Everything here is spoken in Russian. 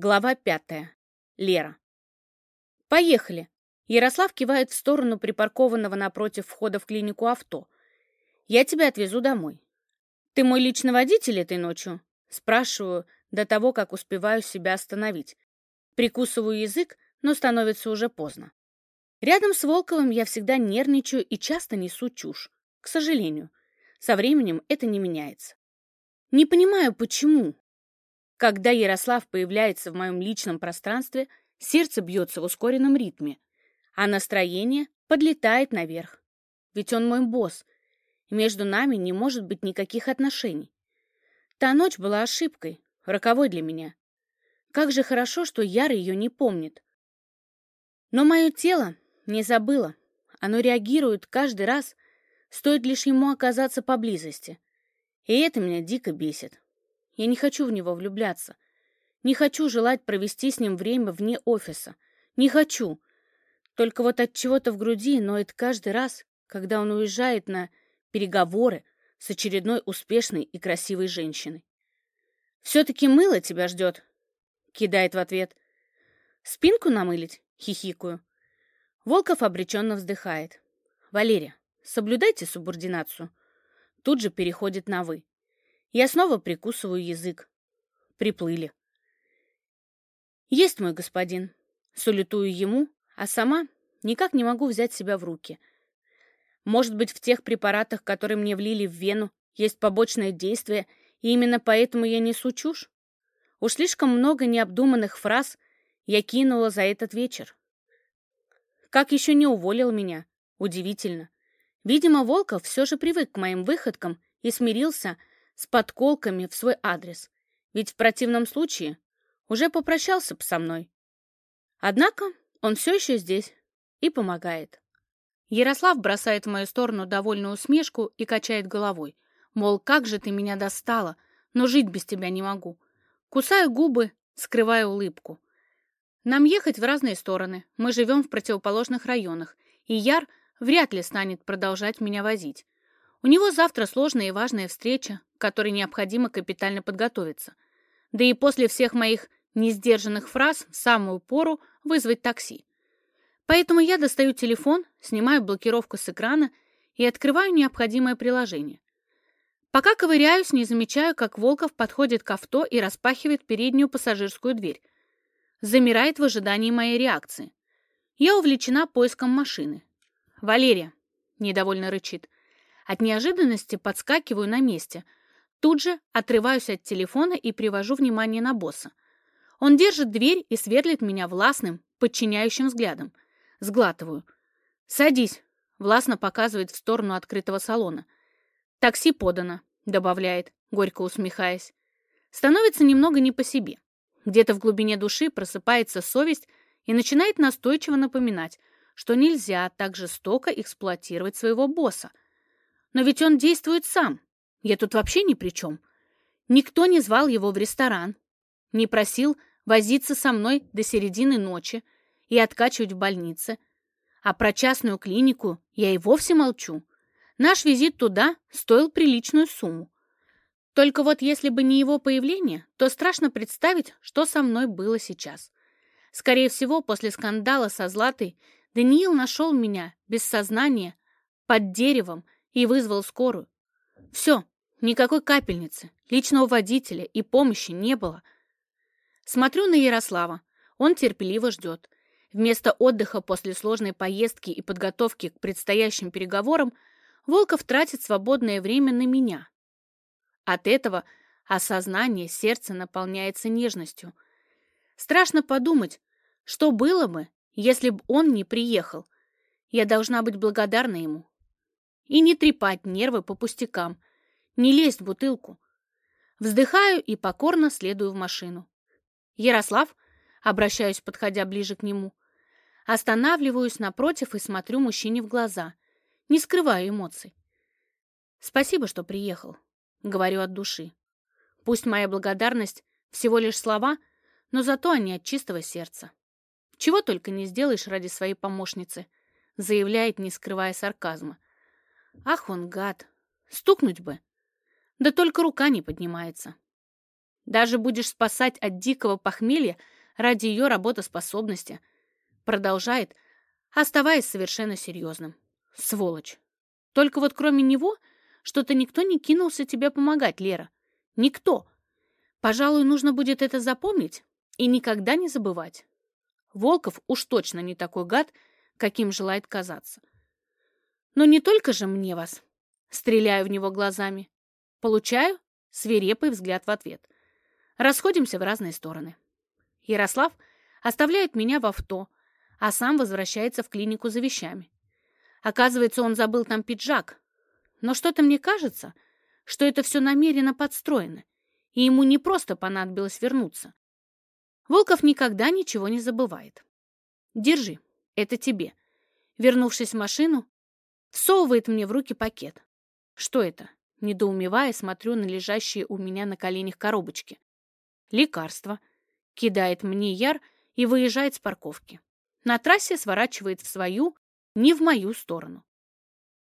Глава пятая. Лера. «Поехали!» Ярослав кивает в сторону припаркованного напротив входа в клинику авто. «Я тебя отвезу домой». «Ты мой личный водитель этой ночью?» Спрашиваю до того, как успеваю себя остановить. Прикусываю язык, но становится уже поздно. Рядом с Волковым я всегда нервничаю и часто несу чушь. К сожалению, со временем это не меняется. Не понимаю, почему, когда Ярослав появляется в моем личном пространстве, сердце бьется в ускоренном ритме, а настроение подлетает наверх. Ведь он мой босс, между нами не может быть никаких отношений. Та ночь была ошибкой, роковой для меня. Как же хорошо, что Яр ее не помнит. Но мое тело не забыло. Оно реагирует каждый раз, стоит лишь ему оказаться поблизости. И это меня дико бесит. Я не хочу в него влюбляться. Не хочу желать провести с ним время вне офиса. Не хочу. Только вот от чего-то в груди ноет каждый раз, когда он уезжает на переговоры с очередной успешной и красивой женщиной. «Все-таки мыло тебя ждет», — кидает в ответ. «Спинку намылить?» — хихикаю. Волков обреченно вздыхает. «Валерия, соблюдайте субординацию». Тут же переходит на «вы». Я снова прикусываю язык. Приплыли. Есть мой господин. Салютую ему, а сама никак не могу взять себя в руки. Может быть, в тех препаратах, которые мне влили в вену, есть побочное действие, и именно поэтому я несу чушь? Уж слишком много необдуманных фраз я кинула за этот вечер. Как еще не уволил меня? Удивительно. Видимо, Волков все же привык к моим выходкам и смирился с подколками в свой адрес, ведь в противном случае уже попрощался бы со мной. Однако он все еще здесь и помогает. Ярослав бросает в мою сторону довольную усмешку и качает головой. Мол, как же ты меня достала, но жить без тебя не могу. Кусаю губы, скрывая улыбку. Нам ехать в разные стороны, мы живем в противоположных районах, и Яр вряд ли станет продолжать меня возить. У него завтра сложная и важная встреча, к которой необходимо капитально подготовиться. Да и после всех моих несдержанных фраз в самую пору вызвать такси. Поэтому я достаю телефон, снимаю блокировку с экрана и открываю необходимое приложение. Пока ковыряюсь, не замечаю, как Волков подходит к авто и распахивает переднюю пассажирскую дверь. Замирает в ожидании моей реакции. Я увлечена поиском машины. «Валерия», — недовольно рычит, от неожиданности подскакиваю на месте. Тут же отрываюсь от телефона и привожу внимание на босса. Он держит дверь и сверлит меня властным, подчиняющим взглядом. Сглатываю. «Садись», — властно показывает в сторону открытого салона. «Такси подано», — добавляет, горько усмехаясь. Становится немного не по себе. Где-то в глубине души просыпается совесть и начинает настойчиво напоминать, что нельзя так жестоко эксплуатировать своего босса — но ведь он действует сам. Я тут вообще ни при чем. Никто не звал его в ресторан, не просил возиться со мной до середины ночи и откачивать в больнице. А про частную клинику я и вовсе молчу. Наш визит туда стоил приличную сумму. Только вот если бы не его появление, то страшно представить, что со мной было сейчас. Скорее всего, после скандала со Златой Даниил нашел меня без сознания под деревом и вызвал скорую. Все, никакой капельницы, личного водителя и помощи не было. Смотрю на Ярослава. Он терпеливо ждет. Вместо отдыха после сложной поездки и подготовки к предстоящим переговорам Волков тратит свободное время на меня. От этого осознание сердца наполняется нежностью. Страшно подумать, что было бы, если бы он не приехал. Я должна быть благодарна ему. И не трепать нервы по пустякам, не лезть в бутылку. Вздыхаю и покорно следую в машину. Ярослав, обращаюсь, подходя ближе к нему, останавливаюсь напротив и смотрю мужчине в глаза, не скрываю эмоций. Спасибо, что приехал, говорю от души. Пусть моя благодарность всего лишь слова, но зато они от чистого сердца. Чего только не сделаешь ради своей помощницы, заявляет, не скрывая сарказма. Ах он гад! Стукнуть бы! Да только рука не поднимается. Даже будешь спасать от дикого похмелья ради ее работоспособности. Продолжает, оставаясь совершенно серьезным. Сволочь. Только вот кроме него что-то никто не кинулся тебе помогать, Лера. Никто. Пожалуй, нужно будет это запомнить и никогда не забывать. Волков уж точно не такой гад, каким желает казаться. Но не только же мне вас. Стреляю в него глазами. Получаю свирепый взгляд в ответ. Расходимся в разные стороны. Ярослав оставляет меня в авто, а сам возвращается в клинику за вещами. Оказывается, он забыл там пиджак. Но что-то мне кажется, что это все намеренно подстроено, и ему не просто понадобилось вернуться. Волков никогда ничего не забывает. «Держи, это тебе». Вернувшись в машину, всовывает мне в руки пакет. Что это? Недоумевая, смотрю на лежащие у меня на коленях коробочки. Лекарство. Кидает мне Яр и выезжает с парковки. На трассе сворачивает в свою, не в мою сторону.